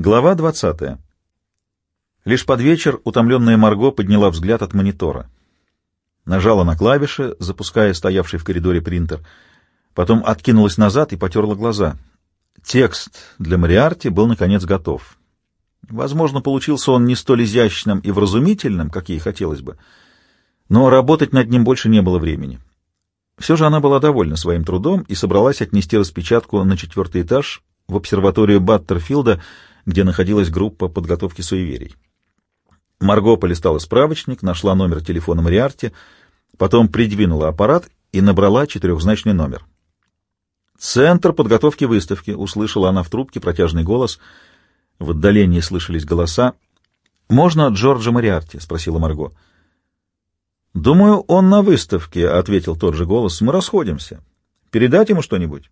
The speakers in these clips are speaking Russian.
Глава 20. Лишь под вечер утомленная Марго подняла взгляд от монитора. Нажала на клавиши, запуская стоявший в коридоре принтер. Потом откинулась назад и потерла глаза. Текст для Мариарти был, наконец, готов. Возможно, получился он не столь изящным и вразумительным, как ей хотелось бы, но работать над ним больше не было времени. Все же она была довольна своим трудом и собралась отнести распечатку на четвертый этаж в обсерваторию Баттерфилда, где находилась группа подготовки суеверий. Марго полистала справочник, нашла номер телефона Мариарти, потом придвинула аппарат и набрала четырехзначный номер. «Центр подготовки выставки», — услышала она в трубке протяжный голос. В отдалении слышались голоса. «Можно Джорджа Мариарти?» — спросила Марго. «Думаю, он на выставке», — ответил тот же голос. «Мы расходимся. Передать ему что-нибудь?»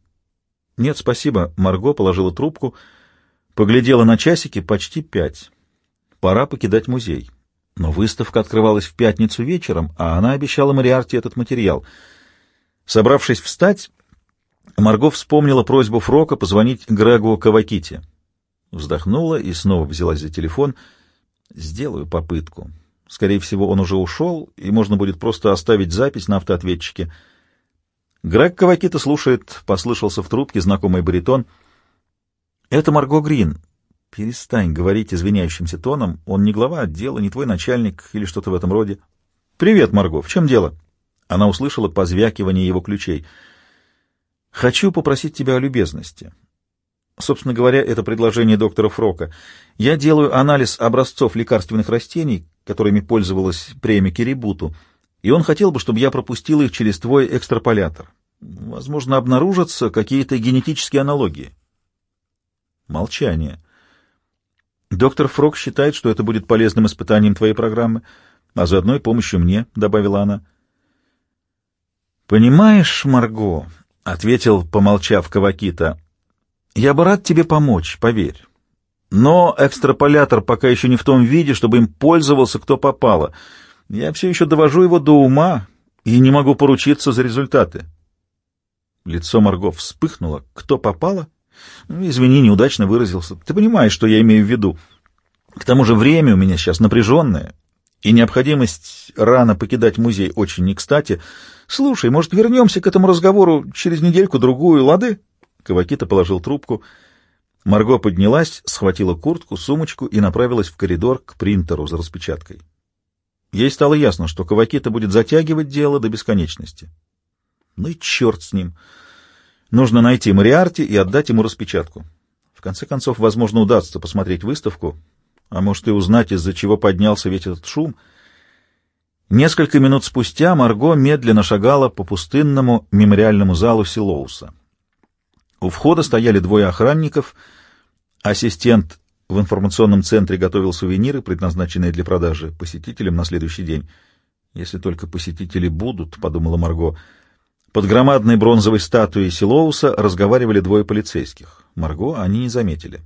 «Нет, спасибо». Марго положила трубку — Поглядела на часики почти пять. Пора покидать музей. Но выставка открывалась в пятницу вечером, а она обещала Мариарте этот материал. Собравшись встать, Марго вспомнила просьбу Фрока позвонить Грегу Кавакити. Вздохнула и снова взялась за телефон. «Сделаю попытку. Скорее всего, он уже ушел, и можно будет просто оставить запись на автоответчике». Грег Кавакита слушает, послышался в трубке знакомый баритон — «Это Марго Грин. Перестань говорить извиняющимся тоном. Он не глава отдела, не твой начальник или что-то в этом роде. Привет, Марго. В чем дело?» Она услышала позвякивание его ключей. «Хочу попросить тебя о любезности. Собственно говоря, это предложение доктора Фрока. Я делаю анализ образцов лекарственных растений, которыми пользовалась премия Кирибуту, и он хотел бы, чтобы я пропустил их через твой экстраполятор. Возможно, обнаружатся какие-то генетические аналогии. Молчание. «Доктор Фрог считает, что это будет полезным испытанием твоей программы, а заодно и помощью мне», — добавила она. «Понимаешь, Марго», — ответил, помолчав Кавакита, — «я бы рад тебе помочь, поверь. Но экстраполятор пока еще не в том виде, чтобы им пользовался кто попало. Я все еще довожу его до ума и не могу поручиться за результаты». Лицо Марго вспыхнуло. «Кто попало?» Ну, извини, неудачно выразился. Ты понимаешь, что я имею в виду. К тому же время у меня сейчас напряженное, и необходимость рано покидать музей очень не кстати. Слушай, может, вернемся к этому разговору через недельку-другую, лады? Кавакита положил трубку. Марго поднялась, схватила куртку, сумочку и направилась в коридор к принтеру за распечаткой. Ей стало ясно, что Кавакита будет затягивать дело до бесконечности. Ну и черт с ним! Нужно найти Мариарти и отдать ему распечатку. В конце концов, возможно, удастся посмотреть выставку, а может и узнать, из-за чего поднялся весь этот шум. Несколько минут спустя Марго медленно шагала по пустынному мемориальному залу Силоуса. У входа стояли двое охранников, ассистент в информационном центре готовил сувениры, предназначенные для продажи посетителям на следующий день. «Если только посетители будут», — подумала Марго, — под громадной бронзовой статуей Силоуса разговаривали двое полицейских. Марго они не заметили.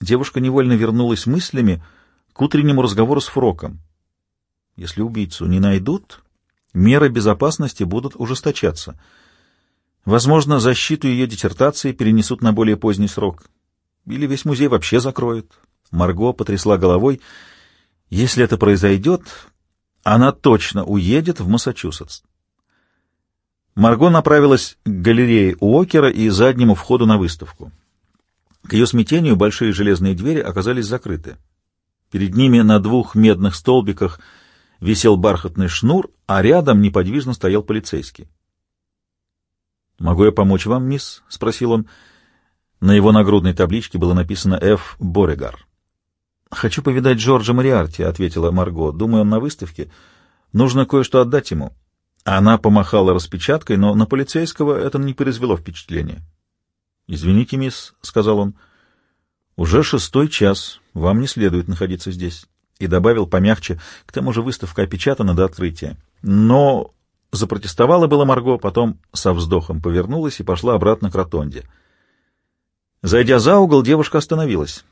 Девушка невольно вернулась мыслями к утреннему разговору с Фроком. Если убийцу не найдут, меры безопасности будут ужесточаться. Возможно, защиту ее диссертации перенесут на более поздний срок. Или весь музей вообще закроют. Марго потрясла головой. Если это произойдет, она точно уедет в Массачусетс. Марго направилась к галерее Уокера и заднему входу на выставку. К ее смятению большие железные двери оказались закрыты. Перед ними на двух медных столбиках висел бархатный шнур, а рядом неподвижно стоял полицейский. «Могу я помочь вам, мисс?» — спросил он. На его нагрудной табличке было написано «Ф. Борегар». «Хочу повидать Джорджа Мариарти», — ответила Марго. «Думаю, он на выставке. Нужно кое-что отдать ему». Она помахала распечаткой, но на полицейского это не произвело впечатления. «Извините, мисс», — сказал он, — «уже шестой час, вам не следует находиться здесь». И добавил помягче, к тому же выставка опечатана до открытия. Но запротестовала была Марго, потом со вздохом повернулась и пошла обратно к ротонде. Зайдя за угол, девушка остановилась.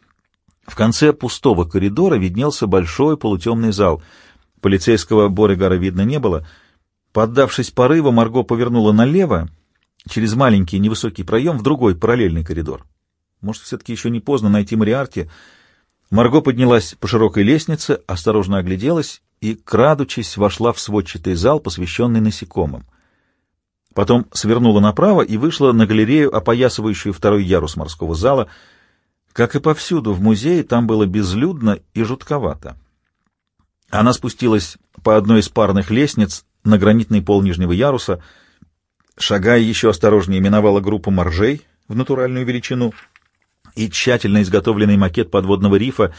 В конце пустого коридора виднелся большой полутемный зал. Полицейского Боригара видно не было — Поддавшись порыву, Марго повернула налево, через маленький невысокий проем, в другой параллельный коридор. Может, все-таки еще не поздно найти Мариарти. Марго поднялась по широкой лестнице, осторожно огляделась и, крадучись, вошла в сводчатый зал, посвященный насекомым. Потом свернула направо и вышла на галерею, опоясывающую второй ярус морского зала. Как и повсюду в музее, там было безлюдно и жутковато. Она спустилась по одной из парных лестниц на гранитный пол нижнего яруса, шагая еще осторожнее, миновала группу моржей в натуральную величину и тщательно изготовленный макет подводного рифа.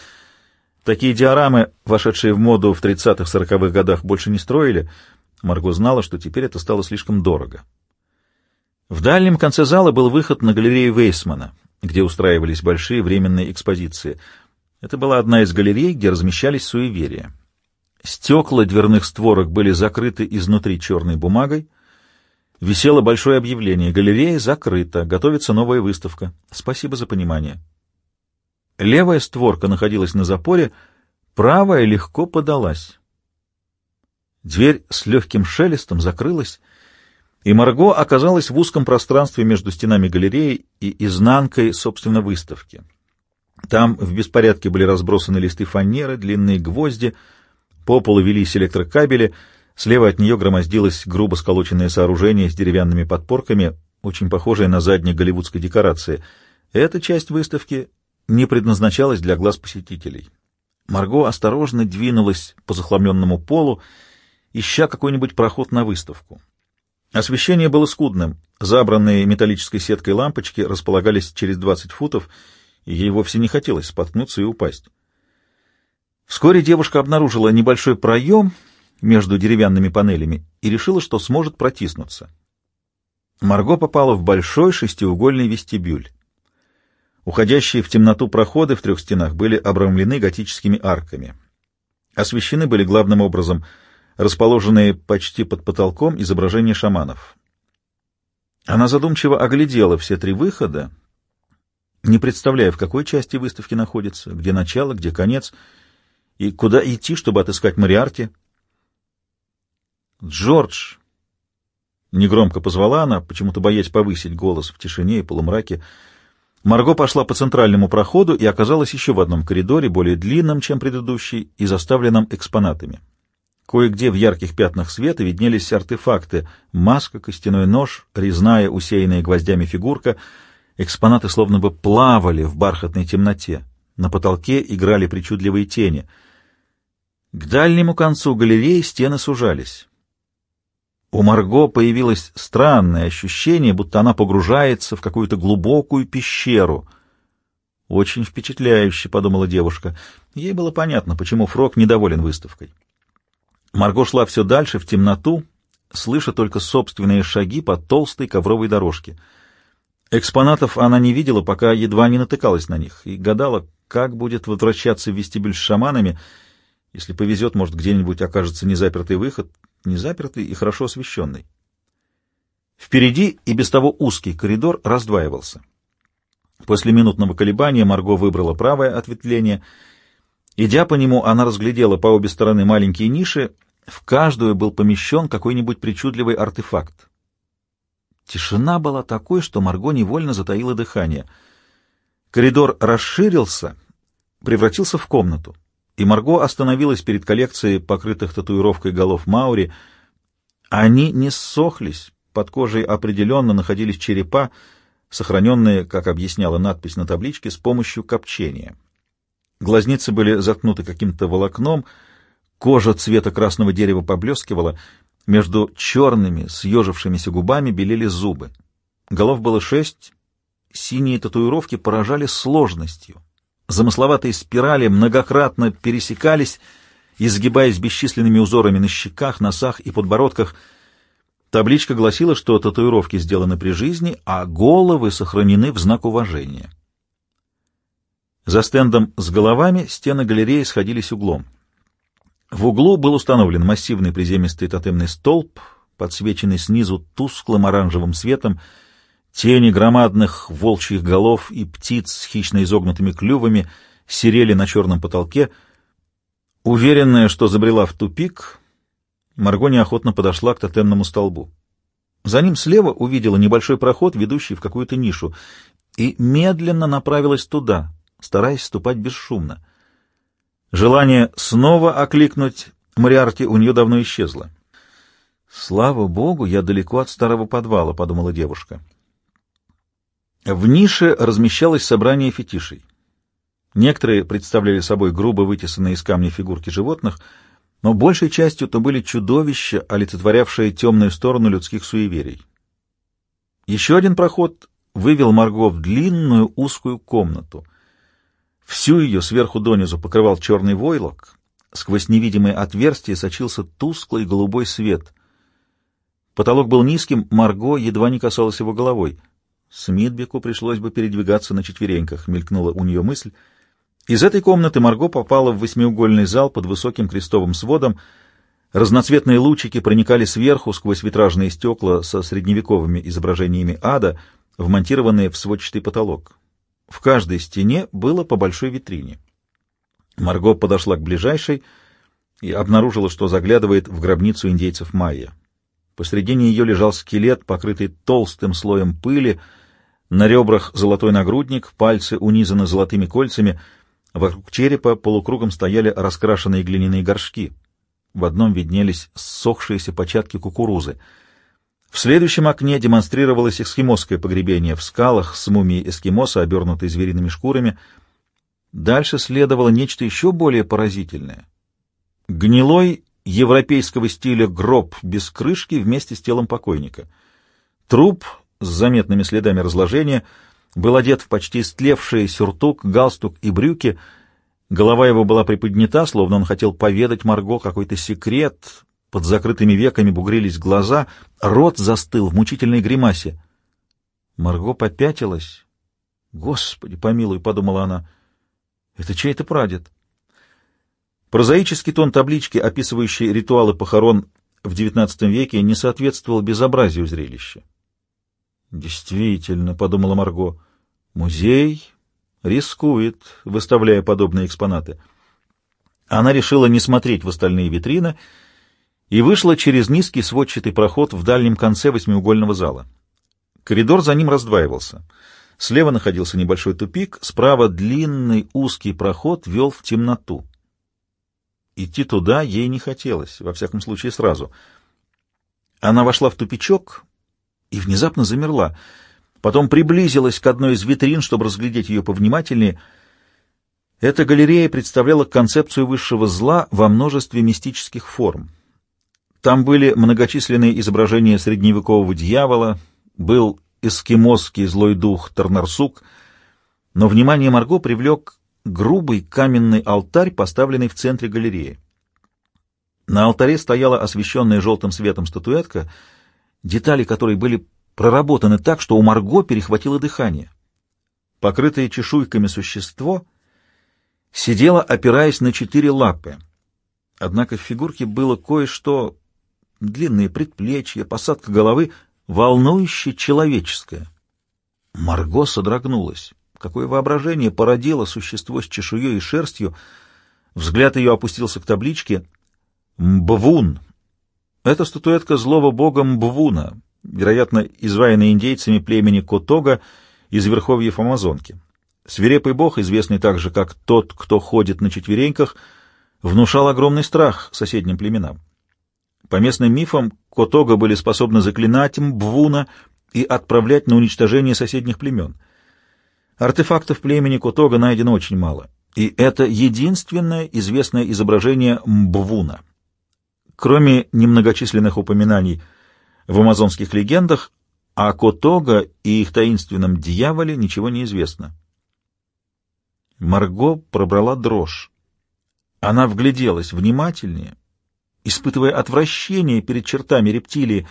Такие диорамы, вошедшие в моду в 30-40-х годах, больше не строили. Марго знала, что теперь это стало слишком дорого. В дальнем конце зала был выход на галерею Вейсмана, где устраивались большие временные экспозиции. Это была одна из галерей, где размещались суеверия. Стекла дверных створок были закрыты изнутри черной бумагой. Висело большое объявление. Галерея закрыта. Готовится новая выставка. Спасибо за понимание. Левая створка находилась на запоре, правая легко подалась. Дверь с легким шелестом закрылась, и Марго оказалась в узком пространстве между стенами галереи и изнанкой, собственно, выставки. Там в беспорядке были разбросаны листы фанеры, длинные гвозди — по полу велись электрокабели, слева от нее громоздилось грубо сколоченное сооружение с деревянными подпорками, очень похожее на задние голливудской декорации. Эта часть выставки не предназначалась для глаз посетителей. Марго осторожно двинулась по захламленному полу, ища какой-нибудь проход на выставку. Освещение было скудным. Забранные металлической сеткой лампочки располагались через 20 футов, и ей вовсе не хотелось споткнуться и упасть. Вскоре девушка обнаружила небольшой проем между деревянными панелями и решила, что сможет протиснуться. Марго попала в большой шестиугольный вестибюль. Уходящие в темноту проходы в трех стенах были обрамлены готическими арками. Освещены были главным образом расположенные почти под потолком изображения шаманов. Она задумчиво оглядела все три выхода, не представляя, в какой части выставки находится, где начало, где конец — и куда идти, чтобы отыскать Мариарти? «Джордж!» Негромко позвала она, почему-то боясь повысить голос в тишине и полумраке. Марго пошла по центральному проходу и оказалась еще в одном коридоре, более длинном, чем предыдущий, и заставленном экспонатами. Кое-где в ярких пятнах света виднелись артефакты — маска, костяной нож, резная, усеянная гвоздями фигурка. Экспонаты словно бы плавали в бархатной темноте. На потолке играли причудливые тени — к дальнему концу галереи стены сужались. У Марго появилось странное ощущение, будто она погружается в какую-то глубокую пещеру. «Очень впечатляюще», — подумала девушка. Ей было понятно, почему Фрог недоволен выставкой. Марго шла все дальше, в темноту, слыша только собственные шаги по толстой ковровой дорожке. Экспонатов она не видела, пока едва не натыкалась на них, и гадала, как будет возвращаться в вестибюль с шаманами — если повезет, может, где-нибудь окажется незапертый выход, незапертый и хорошо освещенный. Впереди и без того узкий коридор раздваивался. После минутного колебания Марго выбрала правое ответвление. Идя по нему, она разглядела по обе стороны маленькие ниши, в каждую был помещен какой-нибудь причудливый артефакт. Тишина была такой, что Марго невольно затаила дыхание. Коридор расширился, превратился в комнату и Марго остановилась перед коллекцией покрытых татуировкой голов Маури. Они не ссохлись, под кожей определенно находились черепа, сохраненные, как объясняла надпись на табличке, с помощью копчения. Глазницы были заткнуты каким-то волокном, кожа цвета красного дерева поблескивала, между черными, съежившимися губами белели зубы. Голов было шесть, синие татуировки поражали сложностью, Замысловатые спирали многократно пересекались, изгибаясь бесчисленными узорами на щеках, носах и подбородках. Табличка гласила, что татуировки сделаны при жизни, а головы сохранены в знак уважения. За стендом с головами стены галереи сходились углом. В углу был установлен массивный приземистый тотемный столб, подсвеченный снизу тусклым оранжевым светом, Тени громадных волчьих голов и птиц с хищно изогнутыми клювами серели на черном потолке. Уверенная, что забрела в тупик, Марго неохотно подошла к тотемному столбу. За ним слева увидела небольшой проход, ведущий в какую-то нишу, и медленно направилась туда, стараясь ступать бесшумно. Желание снова окликнуть Мариарти у нее давно исчезло. «Слава богу, я далеко от старого подвала», — подумала девушка. В нише размещалось собрание фетишей. Некоторые представляли собой грубо вытесанные из камня фигурки животных, но большей частью то были чудовища, олицетворявшие темную сторону людских суеверий. Еще один проход вывел Марго в длинную узкую комнату. Всю ее сверху донизу покрывал черный войлок, сквозь невидимые отверстия сочился тусклый голубой свет. Потолок был низким, Марго едва не касалась его головой. Смитбеку пришлось бы передвигаться на четвереньках, мелькнула у нее мысль. Из этой комнаты Марго попала в восьмиугольный зал под высоким крестовым сводом. Разноцветные лучики проникали сверху сквозь витражные стекла со средневековыми изображениями ада, вмонтированные в сводчатый потолок. В каждой стене было по большой витрине. Марго подошла к ближайшей и обнаружила, что заглядывает в гробницу индейцев майя. Посредине ее лежал скелет, покрытый толстым слоем пыли, на ребрах золотой нагрудник, пальцы унизаны золотыми кольцами, вокруг черепа полукругом стояли раскрашенные глиняные горшки. В одном виднелись ссохшиеся початки кукурузы. В следующем окне демонстрировалось эскимосское погребение в скалах с мумией эскимоса, обернутой звериными шкурами — Дальше следовало нечто еще более поразительное. Гнилой европейского стиля гроб без крышки вместе с телом покойника. Труп с заметными следами разложения был одет в почти истлевший сюртук, галстук и брюки. Голова его была приподнята, словно он хотел поведать Марго какой-то секрет. Под закрытыми веками бугрились глаза, рот застыл в мучительной гримасе. Марго попятилась. «Господи, помилуй», — подумала она, — это чей-то прадед. Прозаический тон таблички, описывающей ритуалы похорон в XIX веке, не соответствовал безобразию зрелища. «Действительно», — подумала Марго, — «музей рискует, выставляя подобные экспонаты». Она решила не смотреть в остальные витрины и вышла через низкий сводчатый проход в дальнем конце восьмиугольного зала. Коридор за ним раздваивался — Слева находился небольшой тупик, справа длинный узкий проход вел в темноту. Идти туда ей не хотелось, во всяком случае сразу. Она вошла в тупичок и внезапно замерла. Потом приблизилась к одной из витрин, чтобы разглядеть ее повнимательнее. Эта галерея представляла концепцию высшего зла во множестве мистических форм. Там были многочисленные изображения средневекового дьявола, был эскимосский злой дух Тарнарсук, но внимание Марго привлек грубый каменный алтарь, поставленный в центре галереи. На алтаре стояла освещенная желтым светом статуэтка, детали которой были проработаны так, что у Марго перехватило дыхание. Покрытое чешуйками существо сидело, опираясь на четыре лапы. Однако в фигурке было кое-что — длинные предплечья, посадка головы — волнующе человеческое. Марго содрогнулась. Какое воображение породило существо с чешуей и шерстью. Взгляд ее опустился к табличке «Мбвун». Это статуэтка злого бога Мбвуна, вероятно, изваянная индейцами племени Котога из верховьев Амазонки. Свирепый бог, известный также как тот, кто ходит на четвереньках, внушал огромный страх соседним племенам. По местным мифам, Котога были способны заклинать Мбвуна и отправлять на уничтожение соседних племен. Артефактов племени Котога найдено очень мало, и это единственное известное изображение Мбвуна. Кроме немногочисленных упоминаний в амазонских легендах, о Котога и их таинственном дьяволе ничего не известно. Марго пробрала дрожь. Она вгляделась внимательнее — испытывая отвращение перед чертами рептилии,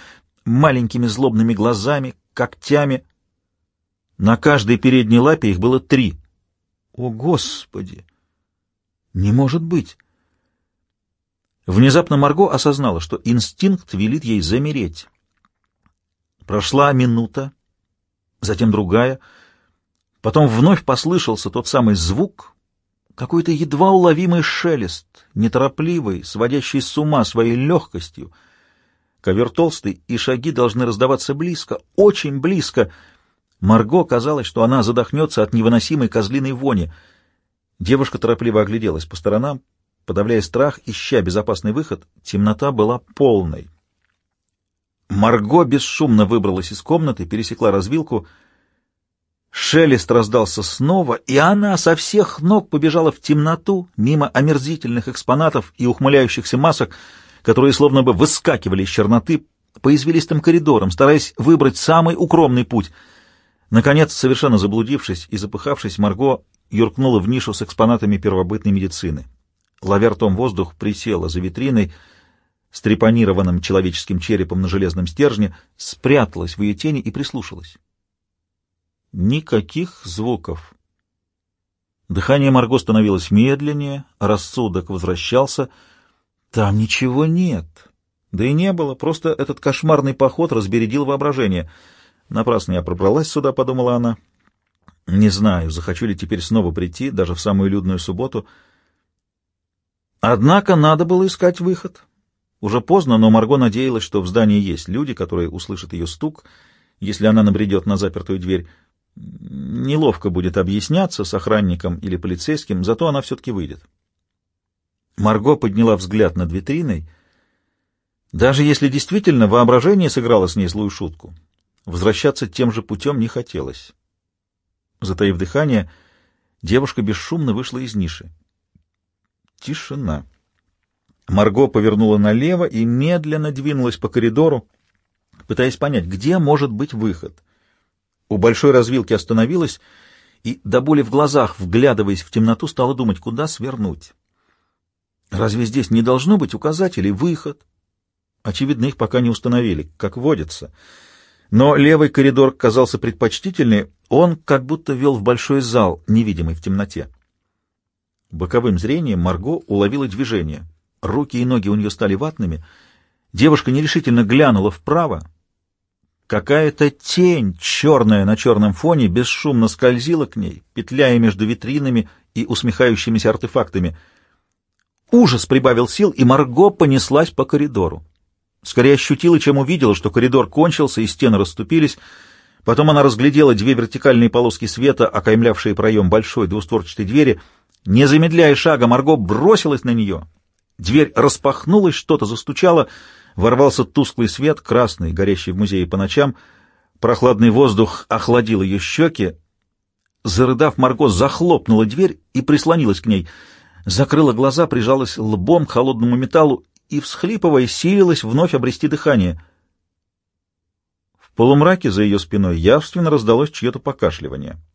маленькими злобными глазами, когтями. На каждой передней лапе их было три. О, Господи! Не может быть! Внезапно Марго осознала, что инстинкт велит ей замереть. Прошла минута, затем другая, потом вновь послышался тот самый звук, какой-то едва уловимый шелест, неторопливый, сводящий с ума своей легкостью. Ковер толстый, и шаги должны раздаваться близко, очень близко. Марго казалось, что она задохнется от невыносимой козлиной вони. Девушка торопливо огляделась по сторонам, подавляя страх, ища безопасный выход. Темнота была полной. Марго бесшумно выбралась из комнаты, пересекла развилку. Шелест раздался снова, и она со всех ног побежала в темноту, мимо омерзительных экспонатов и ухмыляющихся масок, которые словно бы выскакивали из черноты по извилистым коридорам, стараясь выбрать самый укромный путь. Наконец, совершенно заблудившись и запыхавшись, Марго юркнула в нишу с экспонатами первобытной медицины. Ловя ртом воздух, присела за витриной, с трепанированным человеческим черепом на железном стержне, спряталась в ее тени и прислушалась. Никаких звуков. Дыхание Марго становилось медленнее, рассудок возвращался. Там ничего нет. Да и не было, просто этот кошмарный поход разбередил воображение. Напрасно я пробралась сюда, подумала она. Не знаю, захочу ли теперь снова прийти, даже в самую людную субботу. Однако надо было искать выход. Уже поздно, но Марго надеялась, что в здании есть люди, которые услышат ее стук, если она набредет на запертую дверь. Неловко будет объясняться с охранником или полицейским, зато она все-таки выйдет. Марго подняла взгляд над витриной. Даже если действительно воображение сыграло с ней злую шутку, возвращаться тем же путем не хотелось. Затаив дыхание, девушка бесшумно вышла из ниши. Тишина. Марго повернула налево и медленно двинулась по коридору, пытаясь понять, где может быть выход. У большой развилки остановилась и, до боли в глазах, вглядываясь в темноту, стала думать, куда свернуть. Разве здесь не должно быть указателей «выход»? Очевидно, их пока не установили, как водится. Но левый коридор казался предпочтительнее, он как будто вел в большой зал, невидимый в темноте. Боковым зрением Марго уловила движение — Руки и ноги у нее стали ватными. Девушка нерешительно глянула вправо. Какая-то тень, черная на черном фоне, бесшумно скользила к ней, петляя между витринами и усмехающимися артефактами. Ужас прибавил сил, и Марго понеслась по коридору. Скорее ощутила, чем увидела, что коридор кончился и стены расступились. Потом она разглядела две вертикальные полоски света, окаймлявшие проем большой двустворчатой двери. Не замедляя шага, Марго бросилась на нее — Дверь распахнулась, что-то застучало, ворвался тусклый свет, красный, горящий в музее по ночам. Прохладный воздух охладил ее щеки. Зарыдав, Марго захлопнула дверь и прислонилась к ней. Закрыла глаза, прижалась лбом к холодному металлу и, всхлипывая, силилась вновь обрести дыхание. В полумраке за ее спиной явственно раздалось чье-то покашливание —